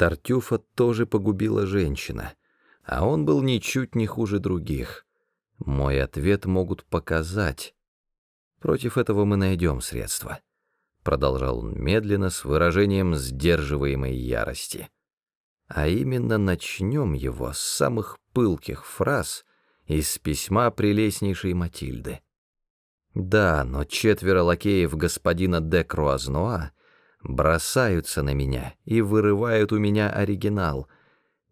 Тартюфа тоже погубила женщина, а он был ничуть не хуже других. Мой ответ могут показать. Против этого мы найдем средства. Продолжал он медленно, с выражением сдерживаемой ярости. А именно начнем его с самых пылких фраз из письма прелестнейшей Матильды. Да, но четверо лакеев господина де Круазноа бросаются на меня и вырывают у меня оригинал.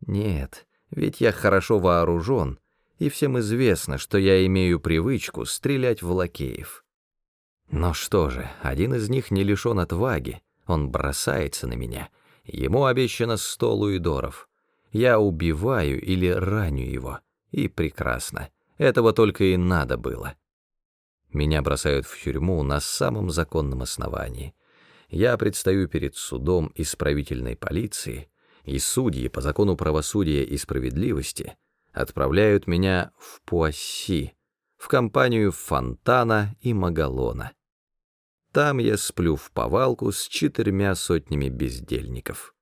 Нет, ведь я хорошо вооружен, и всем известно, что я имею привычку стрелять в лакеев. Но что же, один из них не лишен отваги, он бросается на меня, ему обещано сто луидоров. Я убиваю или раню его, и прекрасно, этого только и надо было. Меня бросают в тюрьму на самом законном основании — я предстаю перед судом исправительной полиции, и судьи по закону правосудия и справедливости отправляют меня в Пуасси, в компанию Фонтана и Магалона. Там я сплю в повалку с четырьмя сотнями бездельников.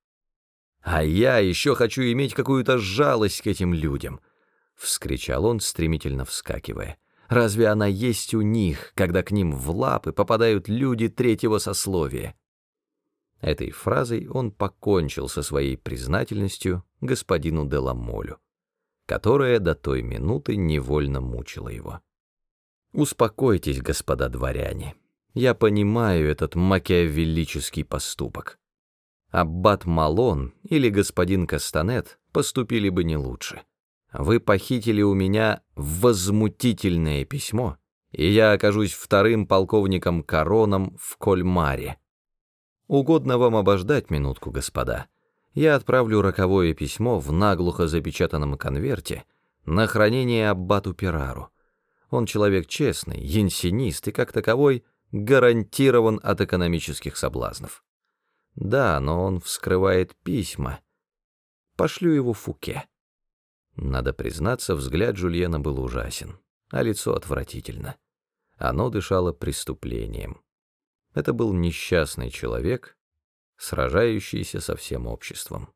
А я еще хочу иметь какую-то жалость к этим людям, — вскричал он, стремительно вскакивая. Разве она есть у них, когда к ним в лапы попадают люди третьего сословия? Этой фразой он покончил со своей признательностью господину Деламолю, которая до той минуты невольно мучила его. «Успокойтесь, господа дворяне, я понимаю этот макиавеллический поступок. Аббат Малон или господин Кастанет поступили бы не лучше. Вы похитили у меня возмутительное письмо, и я окажусь вторым полковником Короном в Кольмаре. Угодно вам обождать минутку, господа. Я отправлю роковое письмо в наглухо запечатанном конверте на хранение аббату Пирару. Он человек честный, янсинист и, как таковой, гарантирован от экономических соблазнов. Да, но он вскрывает письма. Пошлю его Фуке. Надо признаться, взгляд Жульена был ужасен, а лицо отвратительно. Оно дышало преступлением. Это был несчастный человек, сражающийся со всем обществом.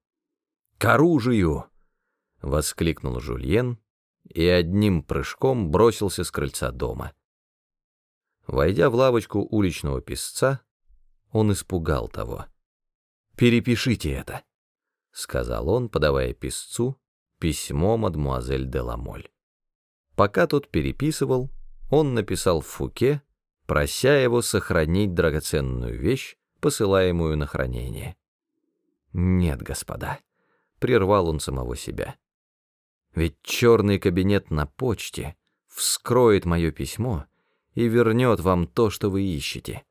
«К оружию!» — воскликнул Жульен и одним прыжком бросился с крыльца дома. Войдя в лавочку уличного песца, он испугал того. «Перепишите это», — сказал он, подавая песцу письмо мадмуазель де Ламоль. Пока тот переписывал, он написал Фуке, прося его сохранить драгоценную вещь, посылаемую на хранение. «Нет, господа», — прервал он самого себя. «Ведь черный кабинет на почте вскроет мое письмо и вернет вам то, что вы ищете».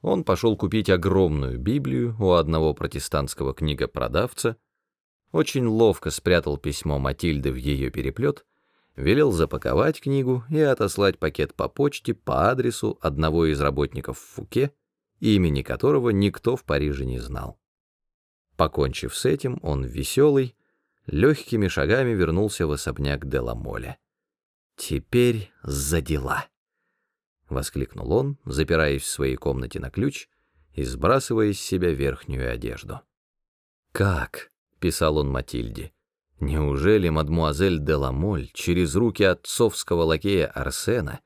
Он пошел купить огромную Библию у одного протестантского книгопродавца, очень ловко спрятал письмо Матильды в ее переплет, велел запаковать книгу и отослать пакет по почте по адресу одного из работников в Фуке, имени которого никто в Париже не знал. Покончив с этим, он веселый, легкими шагами вернулся в особняк Деламоля. «Теперь за дела!» — воскликнул он, запираясь в своей комнате на ключ и сбрасывая из себя верхнюю одежду. «Как?» Писал он Матильде. Неужели мадмуазель де Ламоль через руки отцовского лакея Арсена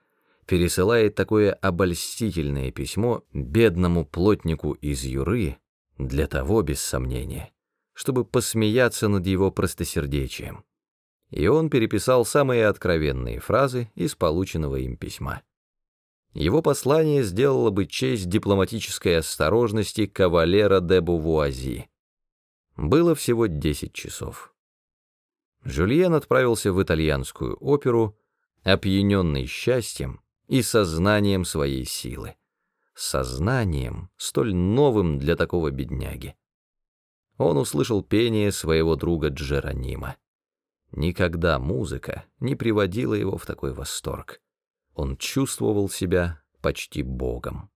пересылает такое обольстительное письмо бедному плотнику из Юры для того, без сомнения, чтобы посмеяться над его простосердечием? И он переписал самые откровенные фразы из полученного им письма. Его послание сделало бы честь дипломатической осторожности кавалера де Бувуази, было всего 10 часов. Жюльен отправился в итальянскую оперу, опьяненный счастьем и сознанием своей силы. Сознанием, столь новым для такого бедняги. Он услышал пение своего друга Джеронима. Никогда музыка не приводила его в такой восторг. Он чувствовал себя почти богом.